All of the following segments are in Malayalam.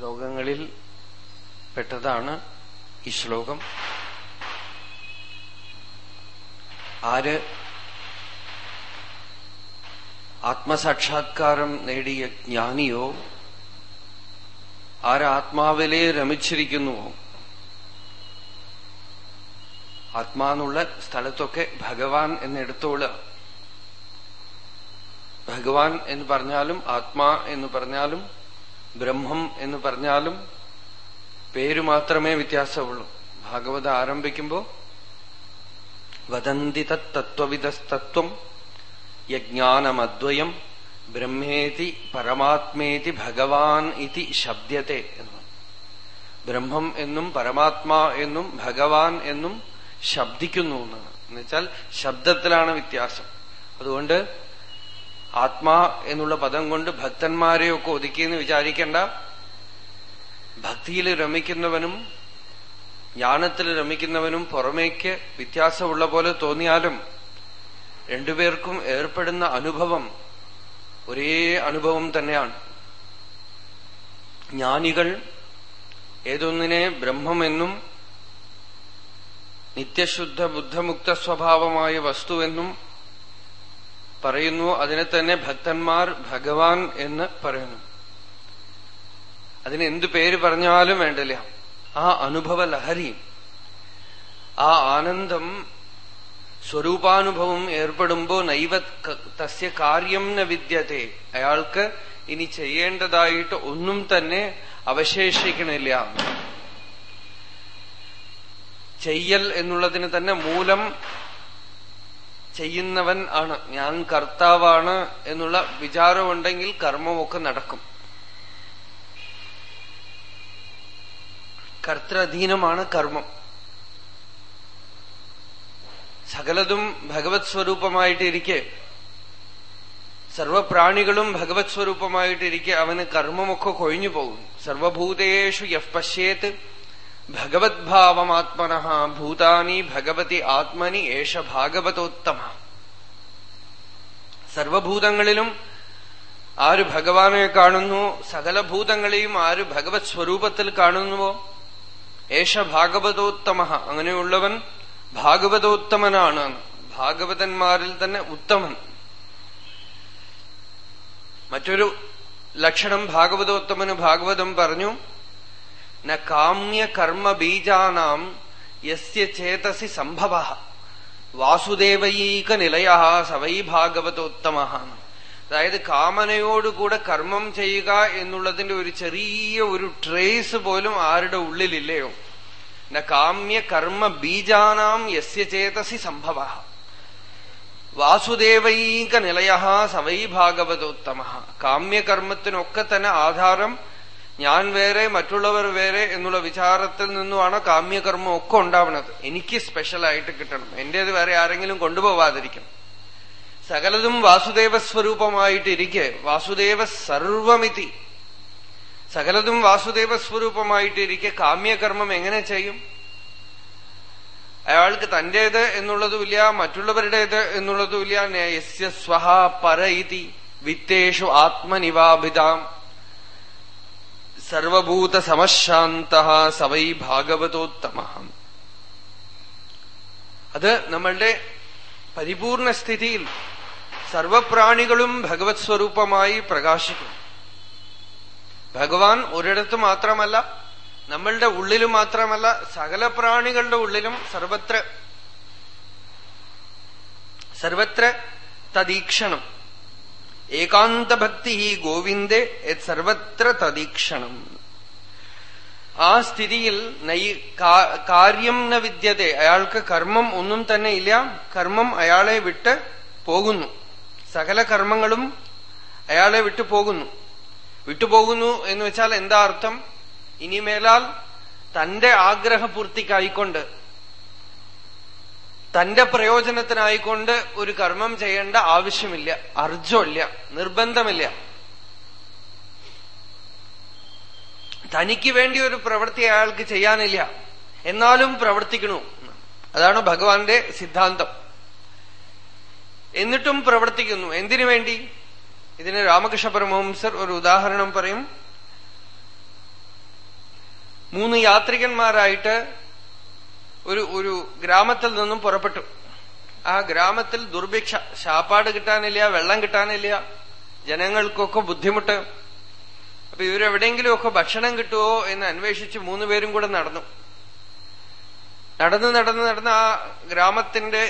ശ്ലോകങ്ങളിൽ പെട്ടതാണ് ഈ ശ്ലോകം. ആര് ആത്മസാക്ഷാത്കാരം നേടിയ ജ്ഞാനിയോ ആര് ആത്മാവിലെ രമിച്ചിരിക്കുന്നുവോ? ആത്മാന്നുള്ള സ്ഥലത്തൊക്കെ ഭഗവാൻ എന്നെടുത്തോളുക ഭഗവാൻ എന്ന് പറഞ്ഞാലും ആത്മാ എന്ന് പറഞ്ഞാലും ബ്രഹ്മം എന്ന് പറഞ്ഞാലും പേര് മാത്രമേ വ്യത്യാസമുള്ളൂ. ഭാഗവത ആരംഭിക്കുമ്പോ വദന്തി തത്വവിധസ്തത്വം യജ്ഞാനമദ്വയം ബ്രഹ്മേതി പരമാത്മേതി ഭഗവാൻ ഇതി ശബ്ദത്തെ എന്ന് ബ്രഹ്മം എന്നും പരമാത്മാ എന്നും ഭഗവാൻ എന്നും ശബ്ദിക്കുന്നു എന്നാണ്. എന്നുവെച്ചാൽ ശബ്ദത്തിലാണ് വ്യത്യാസം. അതുകൊണ്ട് ആത്മാ എന്നുള്ള പദം കൊണ്ട് ഭക്തന്മാരെയൊക്കെ ഒതുക്കിയെന്ന് വിചാരിക്കേണ്ട. ഭക്തിയിൽ രമിക്കുന്നവനും ജ്ഞാനത്തിൽ രമിക്കുന്നവനും പുറമേക്ക് വ്യത്യാസമുള്ള പോലെ തോന്നിയാലും രണ്ടുപേർക്കും ഏർപ്പെടുന്ന അനുഭവം ഒരേ അനുഭവം തന്നെയാണ്. ജ്ഞാനികൾ ഏതൊന്നിനെ ബ്രഹ്മമെന്നും നിത്യശുദ്ധ ബുദ്ധമുക്ത സ്വഭാവമായ വസ്തുവെന്നും പറയുന്നു അതിനെ തന്നെ ഭക്തന്മാർ ഭഗവാൻ എന്ന് പറയുന്നു. അതിന് എന്ത് പേര് പറഞ്ഞാലും വേണ്ടില്ല. ആ അനുഭവ ലഹരി ആ ആനന്ദം സ്വരൂപാനുഭവം ഏർപ്പെടുമ്പോ നൈവ തസ്യ കാര്യം ന വിദ്യത്തെ. അയാൾക്ക് ഇനി ചെയ്യേണ്ടതായിട്ട് ഒന്നും തന്നെ അവശേഷിക്കണില്ല. ചെയ്യൽ എന്നുള്ളതിന് തന്നെ മൂലം ചെയ്യുന്നവൻ ആണ്. ഞാൻ കർത്താവാണ് എന്നുള്ള വിചാരമുണ്ടെങ്കിൽ കർമ്മമൊക്കെ നടക്കും. കർത്തധീനമാണ് കർമ്മം. സകലതും ഭഗവത് സ്വരൂപമായിട്ടിരിക്കെ. സർവപ്രാണികളും ഭഗവത് സ്വരൂപമായിട്ടിരിക്കെ. അവന് കർമ്മമൊക്കെ കൊഴിഞ്ഞു പോകും സർവഭൂതേഷു യഹ് പശ്യേത്. ഭഗവത്ഭാവമാത്മന ഭൂതാനി ഭഗവതി ആത്മനി ഏഷ ഭാഗവതോത്തമ സർവഭൂതങ്ങളിലും ആര് ഭഗവാനെ കാണുന്നു? സകല ഭൂതങ്ങളെയും ആര് ഭഗവത് സ്വരൂപത്തിൽ കാണുന്നുവോ? ഏഷ ഭാഗവതോത്തമ അങ്ങനെയുള്ളവൻ ഭാഗവതോത്തമനാണ്. ഭാഗവതന്മാരിൽ തന്നെ ഉത്തമൻ. മറ്റൊരു ലക്ഷണം ഭാഗവതോത്തമന് ഭാഗവതം പറഞ്ഞു കാമ്യ കർമ്മ ബീജാനാം യസ്യ ചേതസി സംഭവ. വാസുദേവൈക നിലയ സവൈ ഭാഗവതോത്തമ അതായത് കാമനയോടുകൂടെ കർമ്മം ചെയ്യുക എന്നുള്ളതിന്റെ ഒരു ചെറിയ ഒരു ട്രേസ് പോലും ആരുടെ ഉള്ളിലില്ലയോ. ന കാമ്യ കർമ്മ ബീജാനാം യസ്യ ചേതസി സംഭവ. വാസുദേവൈക നിലയ സവൈ ഭാഗവതോത്തമ കാമ്യകർമ്മത്തിനൊക്കെ തന്നെ ആധാരം ഞാൻ വേറെ മറ്റുള്ളവർ വേറെ എന്നുള്ള വിചാരത്തിൽ നിന്നുമാണ് കാമ്യകർമ്മം ഒക്കെ ഉണ്ടാവുന്നത്. എനിക്ക് സ്പെഷ്യലായിട്ട് കിട്ടണം. എന്റേത് വേറെ ആരെങ്കിലും കൊണ്ടുപോവാതിരിക്കണം. സകലതും വാസുദേവ സ്വരൂപമായിട്ടിരിക്കെ വാസുദേവ സർവമിതി. സകലതും വാസുദേവ സ്വരൂപമായിട്ടിരിക്കെ കാമ്യകർമ്മം എങ്ങനെ ചെയ്യും? അയാൾക്ക് തന്റേത് എന്നുള്ളതുമില്ല മറ്റുള്ളവരുടേത് എന്നുള്ളതുമില്ല യസ്യ സ്വഹ പര ഇതി. വിത്തേഷു ആത്മനിവാഭിതാം. സർവഭൂത സമശാന്ത സവൈ ഭാഗവതോത്തമ. അത് നമ്മളുടെ പരിപൂർണ സ്ഥിതിയിൽ സർവപ്രാണികളും ഭഗവത് സ്വരൂപമായി പ്രകാശിക്കും ഭഗവാൻ ഒരിടത്ത് മാത്രമല്ല നമ്മളുടെ ഉള്ളിൽ മാത്രമല്ല സകല പ്രാണികളുടെ ഉള്ളിലും സർവത്ര സർവത്ര തദീക്ഷണം. ഏകാന്തഭക്തി ഗോവിന്ദ് സർവത്ര തദീക്ഷണം. ആ സ്ഥിതിയിൽ കാര്യം ന വിദ്യതെ. അയാൾക്ക് കർമ്മം ഒന്നും തന്നെ ഇല്ല. കർമ്മം അയാളെ വിട്ട് പോകുന്നു. സകല കർമ്മങ്ങളും അയാളെ വിട്ടു പോകുന്നു. വിട്ടുപോകുന്നു എന്ന് വെച്ചാൽ എന്താ അർത്ഥം? ഇനിമേലാൽ തന്റെ ആഗ്രഹപൂർത്തിക്കായിക്കൊണ്ട് തന്റെ പ്രയോജനത്തിനായിക്കൊണ്ട് ഒരു കർമ്മം ചെയ്യേണ്ട ആവശ്യമില്ല അർജമില്ല നിർബന്ധമില്ല. തനിക്ക് വേണ്ടി ഒരു പ്രവൃത്തി അയാൾക്ക് ചെയ്യാനില്ല എന്നാലും പ്രവർത്തിക്കണു. അതാണ് ഭഗവാന്റെ സിദ്ധാന്തം. എന്നിട്ടും പ്രവർത്തിക്കുന്നു. എന്തിനു വേണ്ടി? ഇതിന് രാമകൃഷ്ണ പരമഹംസർ ഒരു ഉദാഹരണം പറയും. മൂന്ന് യാത്രികന്മാരായിട്ട് ഒരു ഒരു ഗ്രാമത്തിൽ നിന്നും പുറപ്പെട്ടു. ആ ഗ്രാമത്തിൽ ദുർഭിക്ഷ. ശാപ്പാട് കിട്ടാനില്ല വെള്ളം കിട്ടാനില്ല ജനങ്ങൾക്കൊക്കെ ബുദ്ധിമുട്ട്. അപ്പൊ ഇവരെവിടെയെങ്കിലുമൊക്കെ ഭക്ഷണം കിട്ടുമോ എന്ന് അന്വേഷിച്ച് മൂന്നുപേരും കൂടെ നടന്നു. നടന്ന് നടന്ന് നടന്ന് ആ ഗ്രാമത്തിന്റെ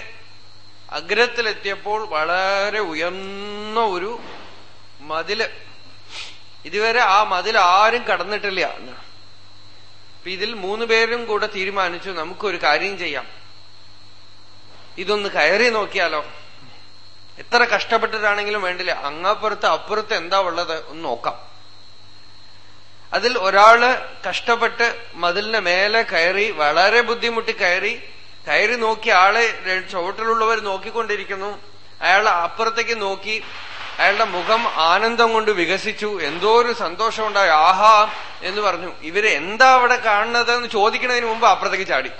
അഗ്രത്തിലെത്തിയപ്പോൾ വളരെ ഉയർന്ന ഒരു മതിൽ. ഇതുവരെ ആ മതിൽ ആരും കടന്നിട്ടില്ല. അപ്പൊ ഇതിൽ മൂന്ന് പേരും കൂടെ തീരുമാനിച്ചു നമുക്കൊരു കാര്യം ചെയ്യാം. ഇതൊന്ന് കയറി നോക്കിയാലോ? എത്ര കഷ്ടപ്പെട്ടിട്ടാണെങ്കിലും വേണ്ടില്ല. അങ്ങപ്പുറത്ത് അപ്പുറത്ത് എന്താ ഉള്ളത് ഒന്ന് നോക്കാം. അതിൽ ഒരാൾ കഷ്ടപ്പെട്ട് മതിലിന് മേലെ കയറി വളരെ ബുദ്ധിമുട്ടി കയറി കയറി നോക്കി ആളെ ചുവട്ടിലുള്ളവർ നോക്കിക്കൊണ്ടിരിക്കുന്നു. അയാൾ അപ്പുറത്തേക്ക് നോക്കി അയാളുടെ മുഖം ആനന്ദം കൊണ്ട് വികസിച്ചു. എന്തോ ഒരു സന്തോഷമുണ്ടായി. ആഹാ എന്ന് പറഞ്ഞു. ഇവർ എന്താ അവിടെ കാണുന്നത് എന്ന് ചോദിക്കുന്നതിന് മുമ്പ് അപ്പുറത്തേക്ക് ചാടി.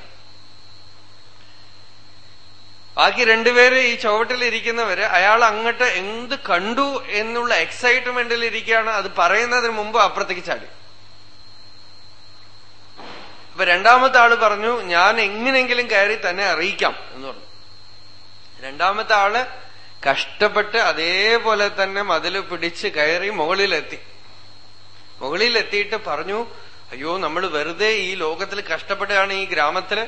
ബാക്കി രണ്ടുപേര് ഈ ചുവട്ടിലിരിക്കുന്നവര് അയാൾ അങ്ങോട്ട് എന്ത് കണ്ടു എന്നുള്ള എക്സൈറ്റ്മെന്റിൽ ഇരിക്കുകയാണ്. അത് പറയുന്നതിന് മുമ്പ് അപ്പുറത്തേക്ക് ചാടി. അപ്പൊ രണ്ടാമത്തെ ആൾ പറഞ്ഞു ഞാൻ എങ്ങനെയെങ്കിലും കയറി തന്നെ അറിയിക്കാം എന്ന് പറഞ്ഞു. രണ്ടാമത്തെ ആൾ കഷ്ടപ്പെട്ട് അതേപോലെ തന്നെ മതിൽ പിടിച്ച് കയറി മുകളിലെത്തി. മുകളിലെത്തിയിട്ട് പറഞ്ഞു അയ്യോ നമ്മൾ വെറുതെ ഈ ലോകത്തിൽ കഷ്ടപ്പെടുകയാണ് ഈ ഗ്രാമത്തിൽ.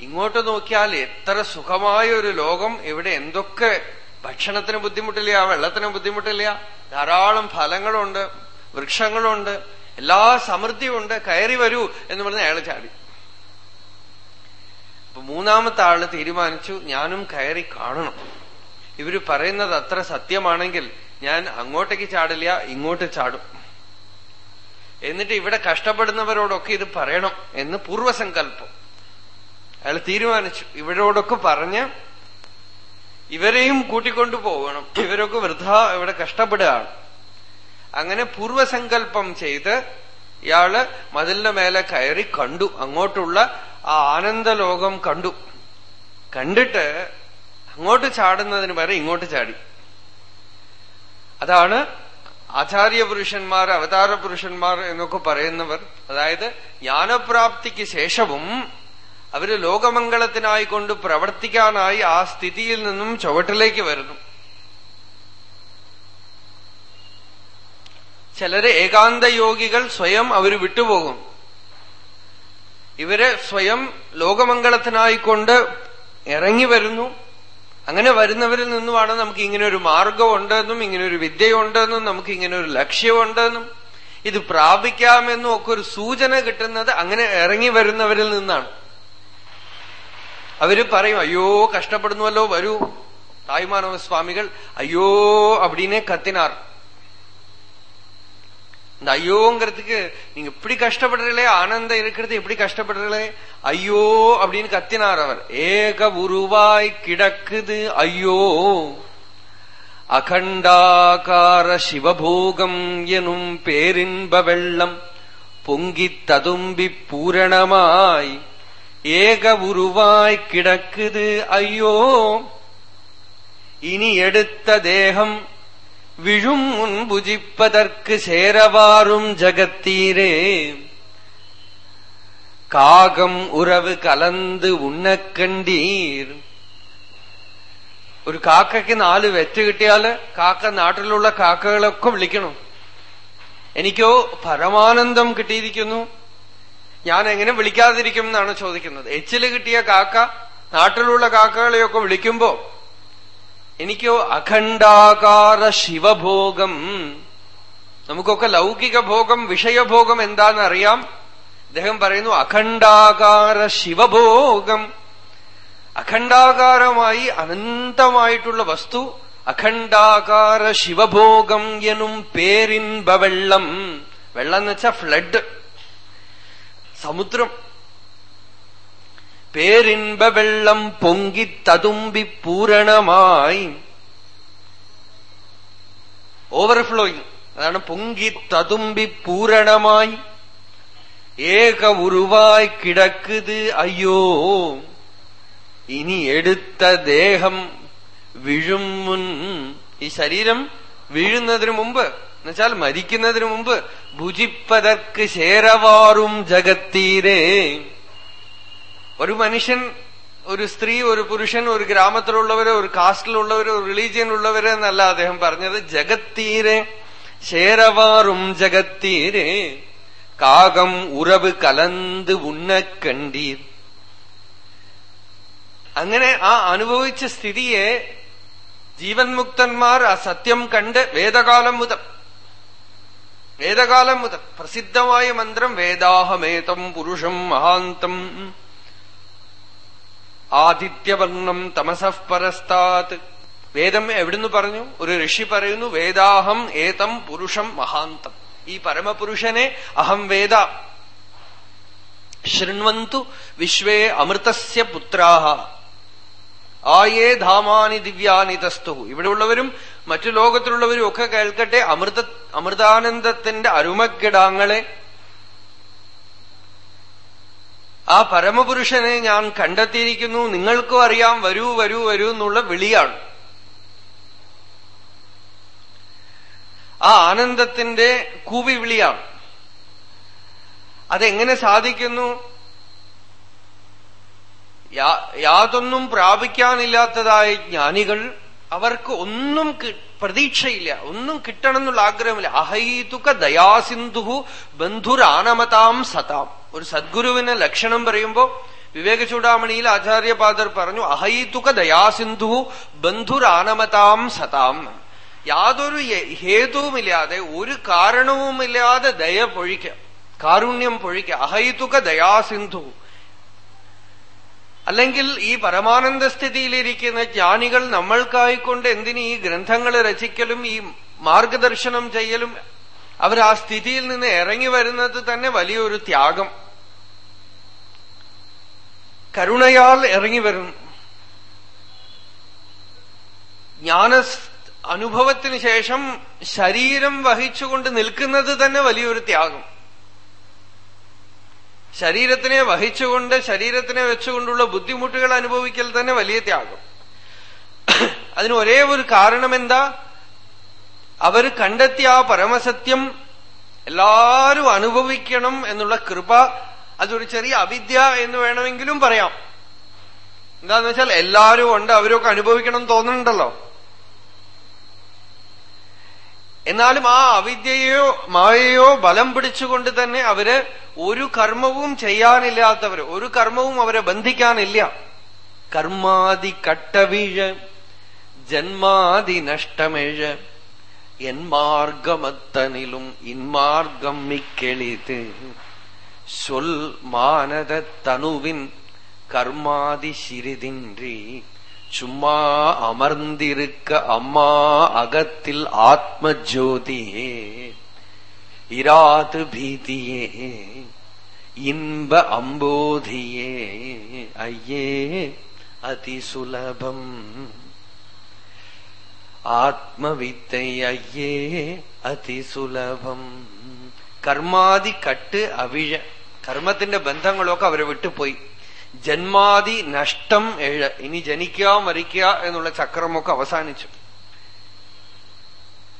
ഇങ്ങോട്ട് നോക്കിയാൽ എത്ര സുഖമായ ഒരു ലോകം. ഇവിടെ എന്തൊക്കെ ഭക്ഷണത്തിന് ബുദ്ധിമുട്ടില്ല വെള്ളത്തിന് ബുദ്ധിമുട്ടില്ല. ധാരാളം ഫലങ്ങളുണ്ട് വൃക്ഷങ്ങളുണ്ട് എല്ലാ സമൃദ്ധിയുണ്ട്. കയറി വരൂ എന്ന് പറഞ്ഞ് അയാൾ ചാടി. അപ്പൊ മൂന്നാമത്തെ ആൾ തീരുമാനിച്ചു ഞാനും കയറി കാണണം. ഇവർ പറയുന്നത് അത്ര സത്യമാണെങ്കിൽ ഞാൻ അങ്ങോട്ടേക്ക് ചാടില്ല ഇങ്ങോട്ട് ചാടും. എന്നിട്ട് ഇവിടെ കഷ്ടപ്പെടുന്നവരോടൊക്കെ ഇത് പറയണം എന്ന് പൂർവസങ്കല്പം അയാൾ തീരുമാനിച്ചു. ഇവരോടൊക്കെ പറഞ്ഞ് ഇവരെയും കൂട്ടിക്കൊണ്ടു പോകണം. ഇവരൊക്കെ വൃദ്ധ ഇവിടെ കഷ്ടപ്പെടുകയാണ്. അങ്ങനെ പൂർവസങ്കല്പം ചെയ്ത് ഇയാൾ മതിലിന്റെ മേലെ കയറി കണ്ടു. അങ്ങോട്ടുള്ള ആ ആനന്ദലോകം കണ്ടു. കണ്ടിട്ട് അങ്ങോട്ട് ചാടുന്നതിന് പകരം ഇങ്ങോട്ട് ചാടി. അതാണ് ആചാര്യ പുരുഷന്മാർ അവതാര പുരുഷന്മാർ എന്നൊക്കെ പറയുന്നവർ അതായത് ജ്ഞാനപ്രാപ്തിക്ക് ശേഷവും അവർ ലോകമംഗളത്തിനായി കൊണ്ട് പ്രവർത്തിക്കാനായി ആ സ്ഥിതിയിൽ നിന്നും ചുവട്ടിലേക്ക് വരുന്നു. ചിലര് ഏകാന്ത യോഗികൾ സ്വയം അവർ വിട്ടുപോകും. ഇവർ സ്വയം ലോകമംഗളത്തിനായിക്കൊണ്ട് ഇറങ്ങി വരുന്നു. അങ്ങനെ വരുന്നവരിൽ നിന്നുമാണ് നമുക്ക് ഇങ്ങനെ ഒരു മാർഗമുണ്ടെന്നും ഇങ്ങനെ ഒരു വിദ്യയുണ്ടെന്നും നമുക്ക് ഇങ്ങനെ ഒരു ലക്ഷ്യമുണ്ടെന്നും ഇത് പ്രാപിക്കാമെന്നും ഒക്കെ ഒരു സൂചന കിട്ടുന്നത് അങ്ങനെ ഇറങ്ങി വരുന്നവരിൽ നിന്നാണ്. അവർ പറയും അയ്യോ കഷ്ടപ്പെടുന്നുവല്ലോ വരൂ. തായ്മാനവ സ്വാമികൾ അയ്യോ അപ്പടിനെ കത്തിനാർ. இந்த ஐயோங்கிறதுக்கு நீங்க இப்படி கஷ்டப்படுறீங்களே ஆனந்தம் இருக்கிறது எப்படி கஷ்டப்படுறீங்களே ஐயோ அப்படின்னு கத்தினார் அவர் ஏக உருவாய் கிடக்குது ஐயோ அகண்டாகார சிவபோகம் எனும் பேரின்ப வெள்ளம் பொங்கித் ததும்பி பூரணமாய் ஏக உருவாய் கிடக்குது ஐயோ இனி எடுத்த தேகம் വിഴും മുൻപുജിപ്പതർക്ക് ചേരവാറും ജഗത്തീരേ. കാകം ഉറവ് കലന്ത് ഉണ്ണക്കണ്ടീർ. ഒരു കാക്കയ്ക്ക് നാല് വെറ്റ് കിട്ടിയാൽ കാക്ക നാട്ടിലുള്ള കാക്കകളൊക്കെ വിളിക്കണം. എനിക്കോ പരമാനന്ദം കിട്ടിയിരിക്കുന്നു. ഞാൻ എങ്ങനെ വിളിക്കാതിരിക്കും എന്നാണ് ചോദിക്കുന്നത്. എച്ചിൽ കിട്ടിയ കാക്ക നാട്ടിലുള്ള കാക്കകളെയൊക്കെ വിളിക്കുമ്പോ എനിക്കോ അഖണ്ഡാകാര ശിവഭോഗം. നമുക്കൊക്കെ ലൗകിക ഭോഗം വിഷയഭോഗം എന്താണെന്ന് അറിയാം അദ്ദേഹം പറയുന്നു അഖണ്ഡാകാര ശിവഭോഗം. അഖണ്ഡാകാരമായി അനന്തമായിട്ടുള്ള വസ്തു അഖണ്ഡാകാര ശിവഭോഗം എന്നും പേരിൻപ വെള്ളം വെള്ളം എന്ന് വെച്ചാ ഫ്ലഡ് സമുദ്രം. പേരിൻപ വെള്ളം പൊങ്കി തതുമ്പി പൂരണമായി. ഓവർഫ്ലോയിങ് അതാണ് പൊങ്കി തതുമ്പി പൂരണമായി. ഏക ഉരുവായി കിടക്കുത് അയ്യോ. ഇനി എടുത്ത ദേഹം വിഴും ഈ ശരീരം വീഴുന്നതിന് മുമ്പ് എന്നുവെച്ചാൽ മരിക്കുന്നതിന് മുമ്പ് ഭുജിപ്പതർക്ക് ശേരവാറും ജഗത്തീരേ. ഒരു മനുഷ്യൻ ഒരു സ്ത്രീ ഒരു പുരുഷൻ ഒരു ഗ്രാമത്തിലുള്ളവര് ഒരു കാസ്റ്റിലുള്ളവര് ഒരു ഉള്ളവരോ എന്നല്ല അദ്ദേഹം പറഞ്ഞത്. ജഗത്തീരെ ശേരവാറും ജഗത്തീരെ കാകം ഉറവ് കലന്ത് ഉണ്ണക്കണ്ടീർ അങ്ങനെ ആ അനുഭവിച്ച സ്ഥിതിയെ ജീവൻ മുക്തന്മാർ ആ സത്യം കണ്ട് വേദകാലം മുതൽ വേദകാലം മുതൽ പ്രസിദ്ധമായ മന്ത്രം വേദാഹമേതം പുരുഷം മഹാന്തം ആദിത്യവർണം തമസഃ പരസ്താത്. വേദം എവിടുന്ന് പറഞ്ഞു? ഒരു ഋഷി പറയുന്നു വേദാഹം ഏതം പുരുഷം മഹാന്തം. ഈ പരമപുരുഷനെ അഹം വേദ. ശൃണ്വന്തു വിശ്വേ അമൃതസ്യ പുത്രാഹ. ആയേ ധാമാനി ദിവ്യാനി തസ്തു. ഇവിടെയുള്ളവരും മറ്റു ലോകത്തിലുള്ളവരും ഒക്കെ കേൾക്കട്ടെ അമൃത അമൃതാനന്ദത്തിന്റെ അരുമക്കിടാങ്ങളെ ആ പരമപുരുഷനെ ഞാൻ കണ്ടെത്തിയിരിക്കുന്നു നിങ്ങൾക്കും അറിയാം വരൂ വരൂ വരൂ എന്നുള്ള വിളിയാണ്. ആ ആനന്ദത്തിന്റെ കൂവി വിളിയാണ്. അതെങ്ങനെ സാധിക്കുന്നു? യാതൊന്നും പ്രാപിക്കാനില്ലാത്തതായ ജ്ഞാനികൾ അവർക്ക് ഒന്നും പ്രതീക്ഷയില്ല ഒന്നും കിട്ടണം എന്നുള്ള ആഗ്രഹമില്ല. അഹൈതുക ദയാസിന്ധു ബന്ധുരാനമതാം സതാം. ഒരു സദ്ഗുരുവിന് ലക്ഷണം പറയുമ്പോ വിവേക ചൂടാമണിയിൽ ആചാര്യപാദർ പറഞ്ഞു അഹൈതുക ദയാസിന്ധു ബന്ധുരാനമതാം സതാം. യാതൊരു ഹേതുവുമില്ലാതെ ഒരു കാരണവുമില്ലാതെ ദയ പൊഴിക്ക കാരുണ്യം പൊഴിക്ക അഹൈതുക ദയാസിന്ധു. അല്ലെങ്കിൽ ഈ പരമാനന്ദ സ്ഥിതിയിലിരിക്കുന്ന ജ്ഞാനികൾ നമ്മൾക്കായിക്കൊണ്ട് എന്തിന് ഈ ഗ്രന്ഥങ്ങൾ രചിക്കലും ഈ മാർഗദർശനം ചെയ്യലും? അവർ ആ സ്ഥിതിയിൽ നിന്ന് ഇറങ്ങി വരുന്നത് തന്നെ വലിയൊരു ത്യാഗം. കരുണയാൽ ഇറങ്ങി വരും. ജ്ഞാന അനുഭവത്തിന് ശേഷം ശരീരം വഹിച്ചുകൊണ്ട് നിൽക്കുന്നത് തന്നെ വലിയൊരു ത്യാഗം. ശരീരത്തിനെ വഹിച്ചുകൊണ്ട് ശരീരത്തിനെ വെച്ചുകൊണ്ടുള്ള ബുദ്ധിമുട്ടുകൾ അനുഭവിക്കൽ തന്നെ വലിയ ത്യാഗം. അതിന് ഒരേ ഒരു കാരണം എന്താ അവർ കണ്ടെത്തിയ ആ പരമസത്യം എല്ലാവരും അനുഭവിക്കണം എന്നുള്ള കൃപ അതൊരു ചെറിയ അവിദ്യ എന്ന് വേണമെങ്കിലും പറയാം. എന്താന്ന് വെച്ചാൽ എല്ലാവരും ഉണ്ട് അവരൊക്കെ അനുഭവിക്കണം തോന്നുന്നുണ്ടല്ലോ. എന്നാലും ആ അവിദ്യയോ മായയോ ബലം പിടിച്ചുകൊണ്ട് തന്നെ അവർ ഒരു കർമ്മവും ചെയ്യാനില്ലാത്തവർ ഒരു കർമ്മവും അവരെ ബന്ധിക്കാനില്ല. കർമാതി കട്ടവീഴ് ജന്മാതി നഷ്ടമേഴ് എന്മാർഗമത്തനിലും ഇൻമാർഗം മിക്കെളിത്. சொல் மானத தனுவின் கர்மாதி சிறிதின்றி சும்மா அமர்ந்திருக்க அம்மா அகத்தில் ஆத்ம ஜோதியே இராது பீதியே இன்ப அம்போதியே ஐயே அதிசுலபம் ஆத்மவித்தை ஐயே அதிசுலபம் கர்மாதி கட்டு அவிழ കർമ്മത്തിന്റെ ബന്ധങ്ങളൊക്കെ അവരെ വിട്ടുപോയി. ജന്മാതി നഷ്ടം ഏഴ്. ഇനി ജനിക്കുക മരിക്കുക എന്നുള്ള ചക്രമൊക്കെ അവസാനിച്ചു.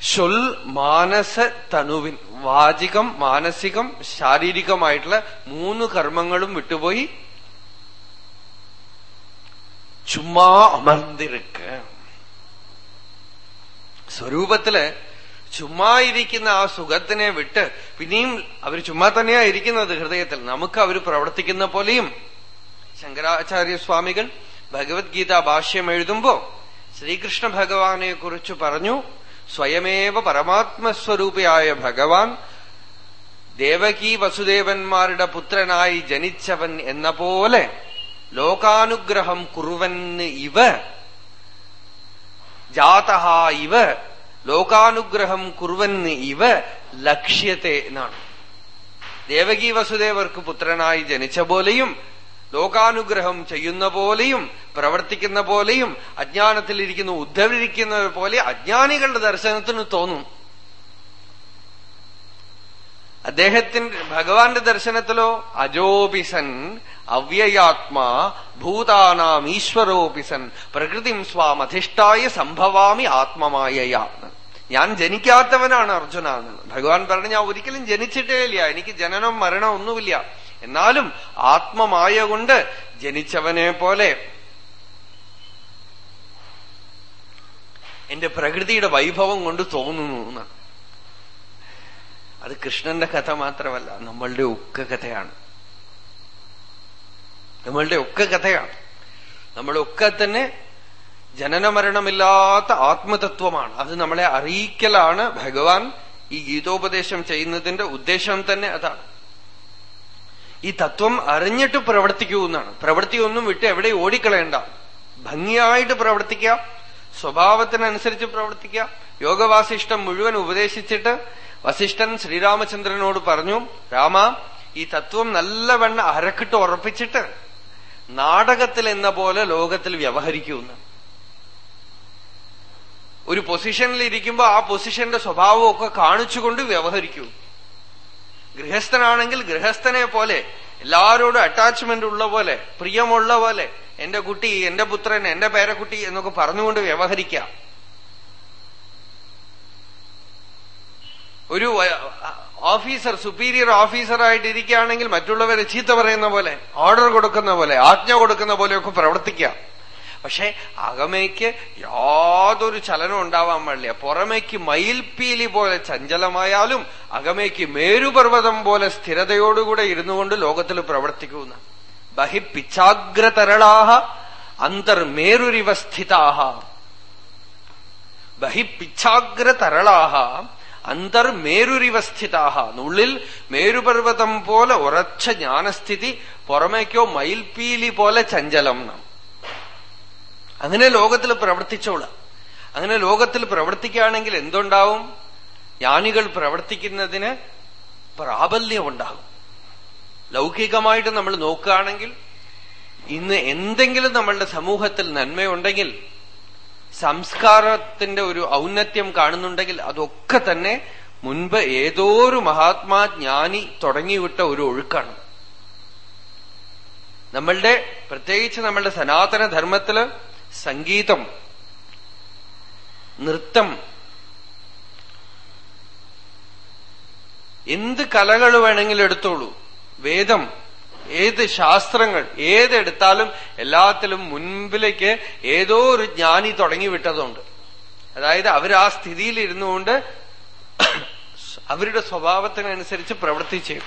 ഷൊൽ മാനസ തനുവിൻ. വാചികം മാനസികം ശാരീരികമായിട്ടുള്ള മൂന്ന് കർമ്മങ്ങളും വിട്ടുപോയി. ചുമ്മാ അമർന്നിരിക്ക. സ്വരൂപത്തിൽ ചുമ്മാ ഇരിക്കുന്ന ആ സുഖത്തിനെ വിട്ട് പിന്നെയും അവർ ചുമ്മാ തന്നെയാ ഇരിക്കുന്നത് ഹൃദയത്തിൽ. നമുക്ക് അവർ പ്രവർത്തിക്കുന്ന പോലെയും ശങ്കരാചാര്യസ്വാമികൾ ഭഗവത്ഗീത ഭാഷ്യം എഴുതുമ്പോ ശ്രീകൃഷ്ണ ഭഗവാനെ കുറിച്ച് പറഞ്ഞു സ്വയമേവ പരമാത്മസ്വരൂപിയായ ഭഗവാൻ ദേവകി വസുദേവന്മാരുടെ പുത്രനായി ജനിച്ചവൻ എന്ന പോലെ ലോകാനുഗ്രഹം കുറുവന് ഇവ ജാത ഇവ ലോകാനുഗ്രഹം കുറുവെന്ന് ഇവ ലക്ഷ്യത്തെ എന്നാണ്. ദേവകി വസുദേവർക്ക് പുത്രനായി ജനിച്ച പോലെയും ലോകാനുഗ്രഹം ചെയ്യുന്ന പോലെയും പ്രവർത്തിക്കുന്ന പോലെയും അജ്ഞാനത്തിലിരിക്കുന്ന ഉദ്ധവിരിക്കുന്ന പോലെ അജ്ഞാനികളുടെ ദർശനത്തിന് തോന്നും. അദ്ദേഹത്തിന്റെ ഭഗവാന്റെ ദർശനത്തിലോ അജോപിസൻ അവ്യയാത്മാ ഭൂതാനാം ഈശ്വരോപിസൻ പ്രകൃതിം സ്വാമധിഷ്ഠായ സംഭവാമി ആത്മമായയാണ് ഞാൻ ജനിക്കാത്തവനാണ് അർജുന എന്നുള്ളത് ഭഗവാൻ പറഞ്ഞു ഞാൻ ഒരിക്കലും ജനിച്ചിട്ടേ ഇല്ല എനിക്ക് ജനനം മരണം ഒന്നുമില്ല. എന്നാലും ആത്മമായ കൊണ്ട് ജനിച്ചവനെ പോലെ എന്റെ പ്രകൃതിയുടെ വൈഭവം കൊണ്ട് തോന്നുന്നു അത് കൃഷ്ണന്റെ കഥ മാത്രമല്ല നമ്മളുടെ ഒക്കെ കഥയാണ്. നമ്മളുടെ ഒക്കെ കഥയാണ്. നമ്മളൊക്കെ തന്നെ ജനനമരണമില്ലാത്ത ആത്മതത്വമാണ്. അത് നമ്മളെ അറിയിക്കലാണ് ഭഗവാൻ ഈ ഗീതോപദേശം ചെയ്യുന്നതിന്റെ ഉദ്ദേശം തന്നെ അതാണ്. ഈ തത്വം അറിഞ്ഞിട്ട് പ്രവർത്തിക്കൂ എന്നാണ്. പ്രവൃത്തിയൊന്നും വിട്ട് എവിടെ ഓടിക്കളയണ്ട. ഭംഗിയായിട്ട് പ്രവർത്തിക്കാം സ്വഭാവത്തിനനുസരിച്ച് പ്രവർത്തിക്കാം യോഗവാസിഷ്ടം മുഴുവൻ ഉപദേശിച്ചിട്ട് വസിഷ്ഠൻ ശ്രീരാമചന്ദ്രനോട് പറഞ്ഞു രാമ ഈ തത്വം നല്ലവണ്ണം അരക്കിട്ട് ഉറപ്പിച്ചിട്ട് നാടകത്തിൽ എന്ന പോലെ ലോകത്തിൽ വ്യവഹരിക്കുമെന്ന് ഒരു പൊസിഷനിൽ ഇരിക്കുമ്പോൾ ആ പൊസിഷന്റെ സ്വഭാവമൊക്കെ കാണിച്ചുകൊണ്ട് വ്യവഹരിക്കൂ. ഗൃഹസ്ഥനാണെങ്കിൽ ഗൃഹസ്ഥനെ പോലെ എല്ലാവരോടും അറ്റാച്ച്മെന്റ് ഉള്ള പോലെ പ്രിയമുള്ള പോലെ എന്റെ കുട്ടി എന്റെ പുത്രൻ എന്റെ പേരക്കുട്ടി എന്നൊക്കെ പറഞ്ഞുകൊണ്ട് വ്യവഹരിക്കാം. ഒരു ഓഫീസർ സുപ്പീരിയർ ഓഫീസറായിട്ട് ഇരിക്കുകയാണെങ്കിൽ മറ്റുള്ളവരെ ചീത്ത പറയുന്ന പോലെ ഓർഡർ കൊടുക്കുന്ന പോലെ ആജ്ഞ കൊടുക്കുന്ന പോലെയൊക്കെ പ്രവർത്തിക്കാം. പക്ഷെ അകമയ്ക്ക് യാതൊരു ചലനം ഉണ്ടാവാൻ പാടില്ല. പുറമേക്ക് മയിൽപ്പീലി പോലെ ചഞ്ചലമായാലും അകമയ്ക്ക് മേരുപർവതം പോലെ സ്ഥിരതയോടുകൂടെ ഇരുന്നുകൊണ്ട് ലോകത്തിൽ പ്രവർത്തിക്കുന്ന ബഹിപ്പിച്ചാഗ്രതരളാഹ അന്തർമേരുരിവ സ്ഥിതാഹ ബഹി പിച്ചാഗ്രതരളാഹ അന്തർമേരുരിവ സ്ഥിതാഹ ഉള്ളിൽ മേരുപർവതം പോലെ ഉറച്ച ജ്ഞാനസ്ഥിതി പുറമേക്കോ മയിൽപ്പീലി പോലെ ചഞ്ചലം നാം അങ്ങനെ ലോകത്തിൽ പ്രവർത്തിച്ചോളാം. അങ്ങനെ ലോകത്തിൽ പ്രവർത്തിക്കുകയാണെങ്കിൽ എന്തുണ്ടാവും? ജ്ഞാനികൾ പ്രവർത്തിക്കുന്നതിന് പ്രാബല്യമുണ്ടാകും. ലൗകികമായിട്ട് നമ്മൾ നോക്കുകയാണെങ്കിൽ ഇന്ന് എന്തെങ്കിലും നമ്മളുടെ സമൂഹത്തിൽ നന്മയുണ്ടെങ്കിൽ സംസ്കാരത്തിന്റെ ഒരു ഔന്നത്യം കാണുന്നുണ്ടെങ്കിൽ അതൊക്കെ തന്നെ മുൻപ് ഏതോ ഒരു മഹാത്മാ ജ്ഞാനി തുടങ്ങിവിട്ട ഒരു ഒഴുക്കാണ്. നമ്മളുടെ പ്രത്യേകിച്ച് നമ്മളുടെ സനാതന ധർമ്മത്തിൽ സംഗീതം നൃത്തം എന്ത് കലകൾ വേണമെങ്കിലും എടുത്തോളൂ. വേദം ഏത് ശാസ്ത്രങ്ങൾ ഏതെടുത്താലും എല്ലാത്തിലും മുൻപിലേക്ക് ഏതോ ഒരു ജ്ഞാനി തുടങ്ങി വിട്ടതുണ്ട്. അതായത് അവർ ആ സ്ഥിതിയിൽ ഇരുന്നുകൊണ്ട് അവരുടെ സ്വഭാവത്തിനനുസരിച്ച് ചെയ്യും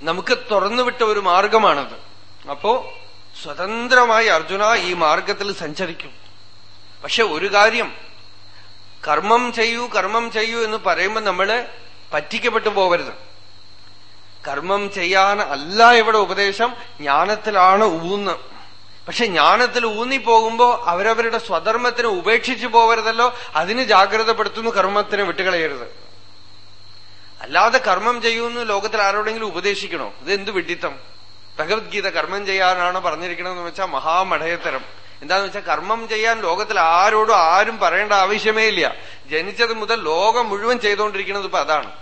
നമുക്ക് തുറന്നുവിട്ട ഒരു മാർഗമാണത്. അപ്പോ സ്വതന്ത്രമായി അർജുന ഈ മാർഗത്തിൽ സഞ്ചരിക്കും. പക്ഷെ ഒരു കാര്യം കർമ്മം ചെയ്യൂ കർമ്മം ചെയ്യൂ എന്ന് പറയുമ്പോൾ നമ്മൾ പറ്റിക്കപ്പെട്ടു പോവരുത്. കർമ്മം ചെയ്യാൻ അല്ല ഇവിടെ ഉപദേശം ജ്ഞാനത്തിലാണ് ഊന്ന്. പക്ഷെ ജ്ഞാനത്തിൽ ഊന്നിപ്പോകുമ്പോ അവരവരുടെ സ്വധർമ്മത്തിന് ഉപേക്ഷിച്ചു പോവരുതല്ലോ അതിന് ജാഗ്രതപ്പെടുത്തുന്നു കർമ്മത്തിന് വിട്ടുകളയരുത്. അല്ലാതെ കർമ്മം ചെയ്യൂന്ന് ലോകത്തിൽ ആരോടെങ്കിലും ഉപദേശിക്കണോ? ഇത് എന്ത് വിഡിത്തം? ഭഗവത്ഗീത കർമ്മം ചെയ്യാനാണ് പറഞ്ഞിരിക്കണമെന്ന് വെച്ചാൽ മഹാമഠയത്തരം എന്താന്ന് വെച്ചാൽ കർമ്മം ചെയ്യാൻ ലോകത്തിൽ ആരോടും ആരും പറയേണ്ട ആവശ്യമേ ഇല്ല. ജനിച്ചത് മുതൽ ലോകം മുഴുവൻ ചെയ്തുകൊണ്ടിരിക്കുന്നത് ഇപ്പൊ അതാണ്.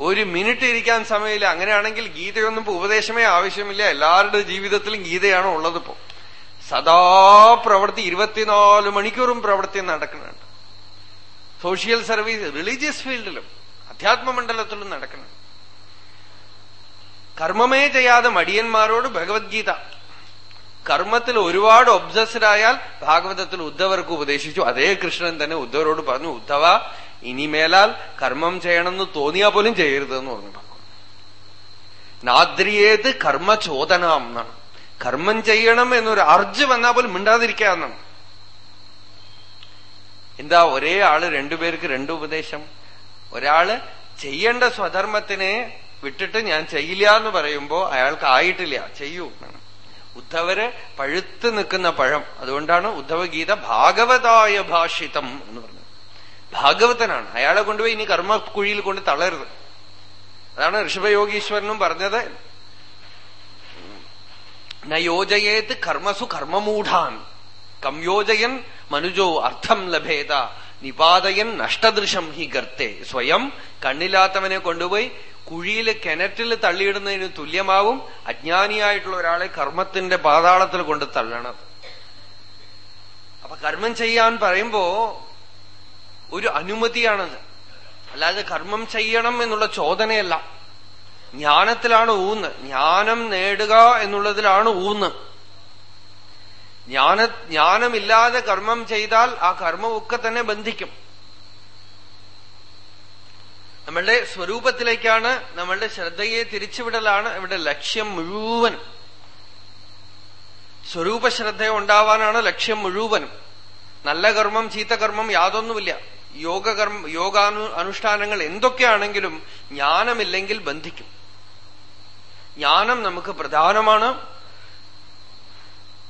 ഒരു മിനിറ്റ് ഇരിക്കാൻ സമയമില്ല. അങ്ങനെയാണെങ്കിൽ ഗീതയൊന്നും ഇപ്പൊ ഉപദേശമേ ആവശ്യമില്ല. എല്ലാവരുടെ ജീവിതത്തിലും ഗീതയാണ് ഉള്ളത് ഇപ്പോ. സദാ പ്രവൃത്തി ഇരുപത്തിനാല് മണിക്കൂറും പ്രവൃത്തി നടക്കുന്നുണ്ട്. സോഷ്യൽ സർവീസ് റിലീജിയസ് ഫീൽഡിലും അധ്യാത്മമണ്ഡലത്തിലും നടക്കുന്നുണ്ട്. കർമ്മമേ ചെയ്യാതെ മടിയന്മാരോട് ഭഗവത്ഗീത. കർമ്മത്തിൽ ഒരുപാട് ഒബ്സസ്ഡ് ആയാൽ ഭാഗവതത്തിൽ ഉദ്ധവർക്ക് ഉപദേശിച്ചു. അതേ കൃഷ്ണൻ തന്നെ ഉദ്ധവരോട് പറഞ്ഞു ഉദ്ധവ ഇനിമേലാൽ കർമ്മം ചെയ്യണമെന്ന് തോന്നിയാൽ പോലും ചെയ്യരുതെന്ന് പറഞ്ഞു. നാദ്രിയേത് കർമ്മചോദനാം എന്നാണ് കർമ്മം ചെയ്യണം എന്നൊരു അർജ് വന്നാൽ പോലും മിണ്ടാതിരിക്കാന്നാണ് എന്താ ഒരേ ആൾ രണ്ടുപേർക്ക് രണ്ടു ഉപദേശം? ഒരാൾ ചെയ്യേണ്ട സ്വധർമ്മത്തിനെ വിട്ടിട്ട് ഞാൻ ചെയ്യില്ല എന്ന് പറയുമ്പോ അയാൾക്ക് ആയിട്ടില്ല. ചെയ്യൂ ഉദ്ധവര് പഴുത്ത് നിൽക്കുന്ന പഴം. അതുകൊണ്ടാണ് ഉദ്ധവഗീത ഭാഗവതായ ഭാഷിതം എന്ന് പറഞ്ഞത്. ഭാഗവതനാണ്. അയാളെ കൊണ്ടുപോയി ഇനി കർമ്മക്കുഴിയിൽ കൊണ്ട് തളരുത് അതാണ് ഋഷഭയോഗീശ്വരനും പറഞ്ഞത്. നയോജയേത് കർമ്മസു കർമ്മമൂഢാൻ. കംയോജയൻ മനുജോ അർത്ഥം ലഭേത. നിപാതയൻ നഷ്ടദൃശം ഹി ഗർത്തെ. സ്വയം കണ്ണില്ലാത്തവനെ കൊണ്ടുപോയി കുഴിയിൽ കിണറ്റിൽ തള്ളിയിടുന്നതിന് തുല്യമാവും അജ്ഞാനിയായിട്ടുള്ള ഒരാളെ കർമ്മത്തിന്റെ പാതാളത്തിൽ കൊണ്ട് തള്ളണത്. അപ്പൊ കർമ്മം ചെയ്യാൻ പറയുമ്പോ ഒരു അനുമതിയാണത്. അല്ലാതെ കർമ്മം ചെയ്യണം എന്നുള്ള ചോദനയല്ല. ജ്ഞാനത്തിലാണ് ഊന്ന്. ജ്ഞാനം നേടുക എന്നുള്ളതിലാണ് ഊന്ന്. ജ്ഞാന ജ്ഞാനമില്ലാതെ കർമ്മം ചെയ്താൽ ആ കർമ്മമൊക്കെ തന്നെ ബന്ധിക്കും. നമ്മളുടെ സ്വരൂപത്തിലേക്കാണ് നമ്മളുടെ ശ്രദ്ധയെ തിരിച്ചുവിടലാണ് ഇവിടെ ലക്ഷ്യം മുഴുവൻ. സ്വരൂപശ്രദ്ധ ഉണ്ടാവാനാണ് ലക്ഷ്യം മുഴുവനും നല്ല കർമ്മം ചീത്തകർമ്മം യാതൊന്നുമില്ല. യോഗകർമ്മ യോഗാനു അനുഷ്ഠാനങ്ങൾ എന്തൊക്കെയാണെങ്കിലും ജ്ഞാനമില്ലെങ്കിൽ ബന്ധിക്കും. ജ്ഞാനം നമുക്ക് പ്രധാനമാണ്.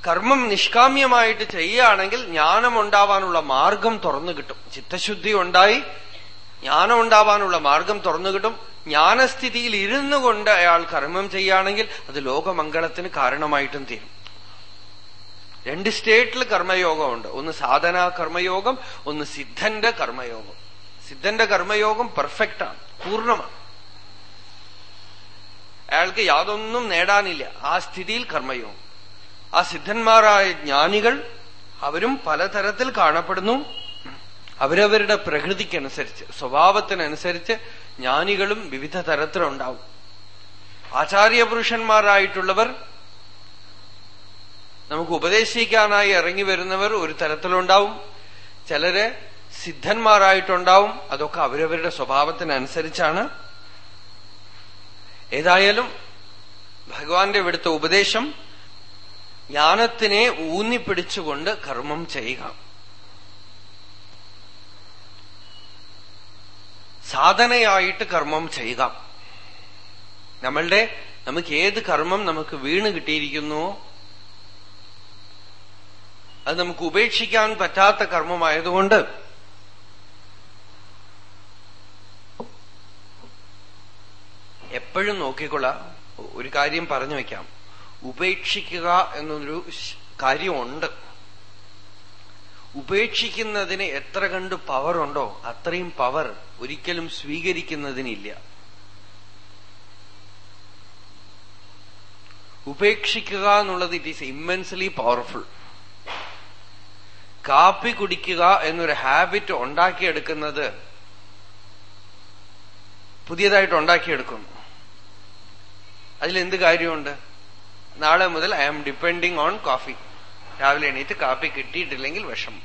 കർമ്മം നിഷ്കാമ്യമായിട്ട് ചെയ്യുകയാണെങ്കിൽ ജ്ഞാനം ഉണ്ടാവാനുള്ള മാർഗം തുറന്നു കിട്ടും. ചിത്തശുദ്ധി ഉണ്ടായി ജ്ഞാനം ഉണ്ടാവാനുള്ള മാർഗം തുറന്നു കിട്ടും. ജ്ഞാനസ്ഥിതിയിൽ ഇരുന്നു കൊണ്ട് അയാൾ കർമ്മം ചെയ്യുകയാണെങ്കിൽ അത് ലോകമംഗളത്തിന് കാരണമായിട്ടും തീരും. രണ്ട് സ്റ്റേറ്റിൽ കർമ്മയോഗമുണ്ട്. ഒന്ന് സാധനാ കർമ്മയോഗം ഒന്ന് സിദ്ധന്റെ കർമ്മയോഗം. സിദ്ധന്റെ കർമ്മയോഗം പെർഫെക്റ്റാണ് പൂർണമാണ്. അയാൾക്ക് യാതൊന്നും നേടാനില്ല. ആ സ്ഥിതിയിൽ കർമ്മയോഗം. ആ സിദ്ധന്മാരായ ജ്ഞാനികൾ അവരും പലതരത്തിൽ കാണപ്പെടുന്നു. അവരവരുടെ പ്രകൃതിക്കനുസരിച്ച് സ്വഭാവത്തിനനുസരിച്ച് ജ്ഞാനികളും വിവിധ തരത്തിലുണ്ടാവും. ആചാര്യപുരുഷന്മാരായിട്ടുള്ളവർ നമുക്ക് ഉപദേശിക്കാനായി ഇറങ്ങി വരുന്നവർ ഒരു തരത്തിലുണ്ടാവും. ചിലര് സിദ്ധന്മാരായിട്ടുണ്ടാവും. അതൊക്കെ അവരവരുടെ സ്വഭാവത്തിനനുസരിച്ചാണ്. ഏതായാലും ഭഗവാന്റെ ഇവിടുത്തെ ഉപദേശം ജ്ഞാനത്തിനെ ഊന്നിപ്പിടിച്ചുകൊണ്ട് കർമ്മം ചെയ്യുക. സാധനയായിട്ട് കർമ്മം ചെയ്യുക. നമ്മളുടെ നമുക്ക് ഏത് കർമ്മം നമുക്ക് വീണ് കിട്ടിയിരിക്കുന്നുവോ അത് നമുക്ക് ഉപേക്ഷിക്കാൻ പറ്റാത്ത കർമ്മമായതുകൊണ്ട് എപ്പോഴും നോക്കിക്കൊള്ള. ഒരു കാര്യം പറഞ്ഞു വെക്കാം. ഉപേക്ഷിക്കുക എന്നൊരു കാര്യമുണ്ട്. ഉപേക്ഷിക്കുന്നതിന് എത്ര കണ്ട് പവറുണ്ടോ അത്രയും പവർ ഒരിക്കലും സ്വീകരിക്കുന്നതിനില്ല. ഉപേക്ഷിക്കുക എന്നുള്ളത് ഇറ്റ് ഈസ് ഇമ്മൻസ്ലി പവർഫുൾ കാപ്പി കുടിക്കുക എന്നൊരു ഹാബിറ്റ് ഉണ്ടാക്കിയെടുക്കുന്നത് പുതിയതായിട്ട് ഉണ്ടാക്കിയെടുക്കുന്നു. അതിലെന്ത് കാര്യമുണ്ട്? നാളെ മുതൽ I am depending on coffee രാവിലെ എണീറ്റ് കാപ്പി കിട്ടിയിട്ടില്ലെങ്കിൽ വിഷം.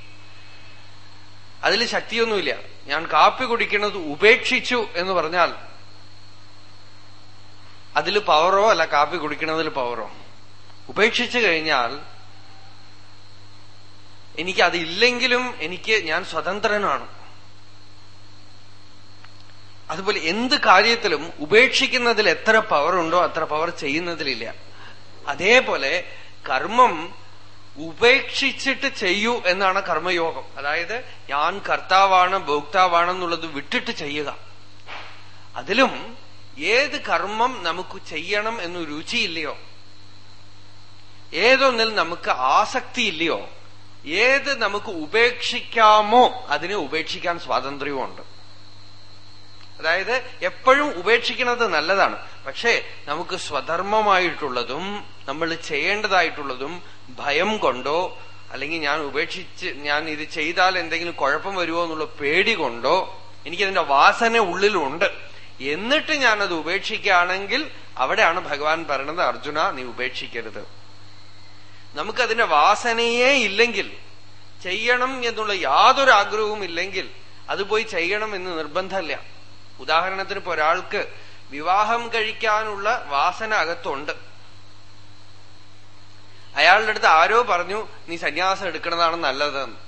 അതിൽ ശക്തിയൊന്നുമില്ല. ഞാൻ കാപ്പി കുടിക്കുന്നത് ഉപേക്ഷിച്ചു എന്ന് പറഞ്ഞാൽ അതിൽ പവറോ അല്ല കാപ്പി കുടിക്കുന്നതിൽ പവറോ ഉപേക്ഷിച്ചു കഴിഞ്ഞാൽ എനിക്ക് അതില്ലെങ്കിലും എനിക്ക് ഞാൻ സ്വതന്ത്രനാണ്. അതുപോലെ എന്ത് കാര്യത്തിലും ഉപേക്ഷിക്കുന്നതിൽ എത്ര പവറുണ്ടോ അത്ര പവർ ചെയ്യുന്നതിലില്ല. അതേപോലെ കർമ്മം ഉപേക്ഷിച്ചിട്ട് ചെയ്യൂ എന്നാണ് കർമ്മയോഗം. അതായത് ഞാൻ കർത്താവാണ് ഭോക്താവാണെന്നുള്ളത് വിട്ടിട്ട് ചെയ്യുക. അതിലും ഏത് കർമ്മം നമുക്ക് ചെയ്യണം എന്ന് രുചിയില്ലയോ? ഏതൊന്നിൽ നമുക്ക് ആസക്തിയില്ലയോ? ഏത് നമുക്ക് ഉപേക്ഷിക്കാമോ അതിനെ ഉപേക്ഷിക്കാൻ സ്വാതന്ത്ര്യവുമുണ്ട്. അതായത് എപ്പോഴും ഉപേക്ഷിക്കുന്നത് നല്ലതാണ്. പക്ഷേ നമുക്ക് സ്വധർമ്മമായിട്ടുള്ളതും നമ്മൾ ചെയ്യേണ്ടതായിട്ടുള്ളതും ഭയം കൊണ്ടോ അല്ലെങ്കിൽ ഞാൻ ഉപേക്ഷിച്ച് ഞാൻ ഇത് ചെയ്താൽ എന്തെങ്കിലും കുഴപ്പം വരുമോ എന്നുള്ള പേടി കൊണ്ടോ എനിക്കതിന്റെ വാസന ഉള്ളിലുണ്ട്. എന്നിട്ട് ഞാനത് ഉപേക്ഷിക്കുകയാണെങ്കിൽ അവിടെയാണ് ഭഗവാൻ പറയണത് അർജുന നീ ഉപേക്ഷിക്കരുത്. നമുക്കതിന്റെ വാസനയേ ഇല്ലെങ്കിൽ ചെയ്യണം എന്നുള്ള യാതൊരു ആഗ്രഹവും ഇല്ലെങ്കിൽ അത് പോയി ചെയ്യണം എന്ന് നിർബന്ധമല്ല. ഉദാഹരണത്തിന് ഇപ്പൊ ഒരാൾക്ക് വിവാഹം കഴിക്കാനുള്ള വാസന അകത്തുണ്ട്. അയാളുടെ അടുത്ത് ആരോ പറഞ്ഞു നീ സന്യാസം എടുക്കണതാണ് നല്ലതെന്ന്.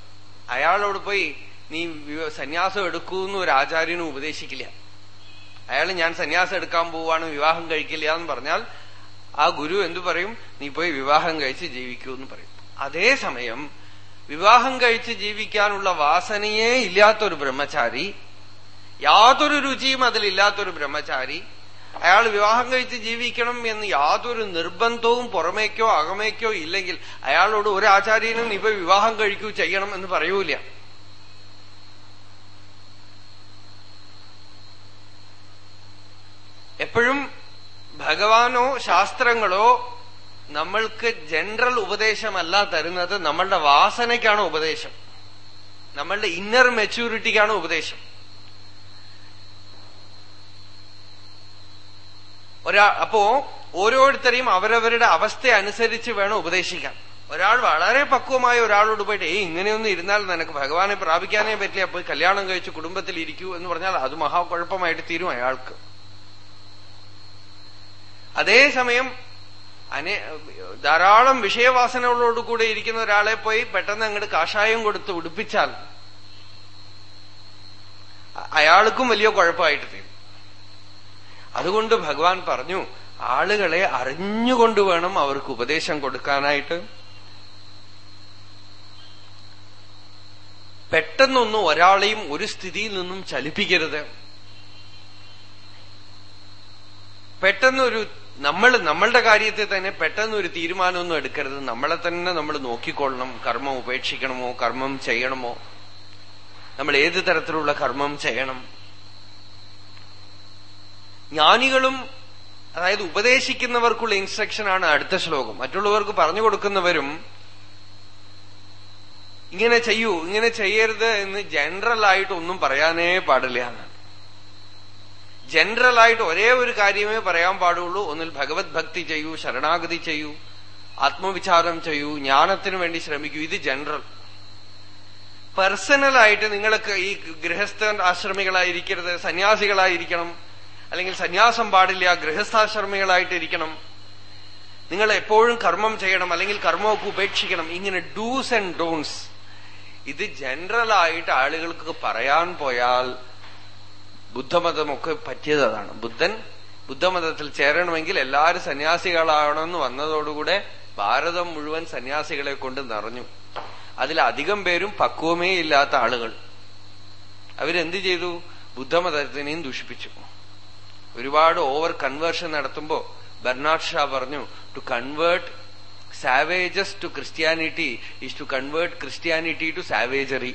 അയാളോട് പോയി നീ സന്യാസം എടുക്കൂ എന്ന് ഒരു ആചാര്യനും ഉപദേശിക്കില്ല. അയാൾ ഞാൻ സന്യാസം എടുക്കാൻ പോവാണ് വിവാഹം കഴിക്കില്ല എന്ന് പറഞ്ഞാൽ ആ ഗുരു എന്തു പറയും? നീ പോയി വിവാഹം കഴിച്ച് ജീവിക്കൂ എന്ന് പറയും അതേസമയം വിവാഹം കഴിച്ച് ജീവിക്കാനുള്ള വാസനയേ ഇല്ലാത്തൊരു ബ്രഹ്മചാരി യാതൊരു രുചിയും അതിലില്ലാത്തൊരു ബ്രഹ്മചാരി അയാൾ വിവാഹം കഴിച്ച് ജീവിക്കണം എന്ന് യാതൊരു നിർബന്ധവും പുറമേക്കോ അകമേക്കോ ഇല്ലെങ്കിൽ അയാളോട് ഒരു ആചാര്യനും ഇപ്പൊ വിവാഹം കഴിക്കൂ ചെയ്യണം എന്ന് പറയൂല എപ്പോഴും ഭഗവാനോ ശാസ്ത്രങ്ങളോ നമ്മൾക്ക് ജനറൽ ഉപദേശമല്ല തരുന്നത്. നമ്മളുടെ വാസനയ്ക്കാണ് ഉപദേശം. നമ്മളുടെ ഇന്നർ മെച്യൂരിറ്റിക്കാണ് ഉപദേശം. ഒരാ അപ്പോ ഓരോരുത്തരെയും അവരവരുടെ അവസ്ഥ അനുസരിച്ച് വേണം ഉപദേശിക്കാൻ. ഒരാൾ വളരെ പക്വമായ ഒരാളോട് പോയിട്ട് ഏയ് ഇങ്ങനെയൊന്നും ഇരുന്നാൽ നിനക്ക് ഭഗവാനെ പ്രാപിക്കാനേ പറ്റില്ല പോയി കല്യാണം കഴിച്ച് കുടുംബത്തിൽ ഇരിക്കൂ എന്ന് പറഞ്ഞാൽ അത് മഹാകുഴപ്പമായിട്ട് തീരും അയാൾക്ക്. അതേസമയം അനേ ധാരാളം വിഷയവാസനകളോടുകൂടെ ഇരിക്കുന്ന ഒരാളെ പോയി പെട്ടെന്ന് അങ്ങോട്ട് കാഷായം കൊടുത്ത് ഉടുപ്പിച്ചാൽ അയാൾക്കും വലിയ കുഴപ്പമായിട്ട് തീരും. അതുകൊണ്ട് ഭഗവാൻ പറഞ്ഞു ആളുകളെ അറിഞ്ഞുകൊണ്ട് വേണം അവർക്ക് ഉപദേശം കൊടുക്കാനായിട്ട്. പെട്ടെന്നൊന്നും ഒരാളെയും ഒരു സ്ഥിതിയിൽ നിന്നും ചലിപ്പിക്കരുത്. പെട്ടെന്നൊരു നമ്മൾ നമ്മളുടെ കാര്യത്തിൽ തന്നെ പെട്ടെന്ന് ഒരു തീരുമാനമൊന്നും എടുക്കരുത്. നമ്മളെ തന്നെ നമ്മൾ നോക്കിക്കൊള്ളണം. കർമ്മം ഉപേക്ഷിക്കണമോ? കർമ്മം ചെയ്യണമോ? നമ്മൾ ഏത് തരത്തിലുള്ള കർമ്മം ചെയ്യണം? ജ്ഞാനികളും അതായത് ഉപദേശിക്കുന്നവർക്കുള്ള ഇൻസ്ട്രക്ഷനാണ് അടുത്ത ശ്ലോകം. മറ്റുള്ളവർക്ക് പറഞ്ഞു കൊടുക്കുന്നവരും ഇങ്ങനെ ചെയ്യൂ ഇങ്ങനെ ചെയ്യരുത് എന്ന് ജനറൽ ആയിട്ട് ഒന്നും പറയാനേ പാടില്ല എന്നാണ്. ജനറൽ ആയിട്ട് ഒരേ ഒരു കാര്യമേ പറയാൻ പാടുള്ളൂ. ഒന്നിൽ ഭഗവത് ഭക്തി ചെയ്യൂ ശരണാഗതി ചെയ്യൂ ആത്മവിചാരം ചെയ്യൂ ജ്ഞാനത്തിന് വേണ്ടി ശ്രമിക്കൂ. ഇത് ജനറൽ പേഴ്സണലായിട്ട് നിങ്ങൾക്ക് ഈ ഗൃഹസ്ഥ ആശ്രമികളായിരിക്കരുത് സന്യാസികളായിരിക്കണം. അല്ലെങ്കിൽ സന്യാസം പാടില്ല ഗൃഹസ്ഥാശ്രമികളായിട്ട് ഇരിക്കണം. നിങ്ങൾ എപ്പോഴും കർമ്മം ചെയ്യണം അല്ലെങ്കിൽ കർമ്മമൊക്കെ ഉപേക്ഷിക്കണം. ഇങ്ങനെ ഡൂസ് ആൻഡ് ഡോൺസ് ഇത് ജനറൽ ആയിട്ട് ആളുകൾക്ക് പറയാൻ പോയാൽ ബുദ്ധമതമൊക്കെ പറ്റിയതാണ് ബുദ്ധൻ ബുദ്ധമതത്തിൽ ചേരണമെങ്കിൽ എല്ലാവരും സന്യാസികളാവണമെന്ന് വന്നതോടുകൂടെ ഭാരതം മുഴുവൻ സന്യാസികളെ കൊണ്ട് നിറഞ്ഞു. അതിലധികം പേരും പക്വമേ ഇല്ലാത്ത ആളുകൾ. അവരെന്ത് ചെയ്തു? ബുദ്ധമതത്തിനെയും ദൂഷിപ്പിച്ചു. ഒരുപാട് ഓവർ കൺവേർഷൻ നടത്തുമ്പോ ബെർണാഡ് ഷാ പറഞ്ഞു to convert savages to Christianity is to convert Christianity to savagery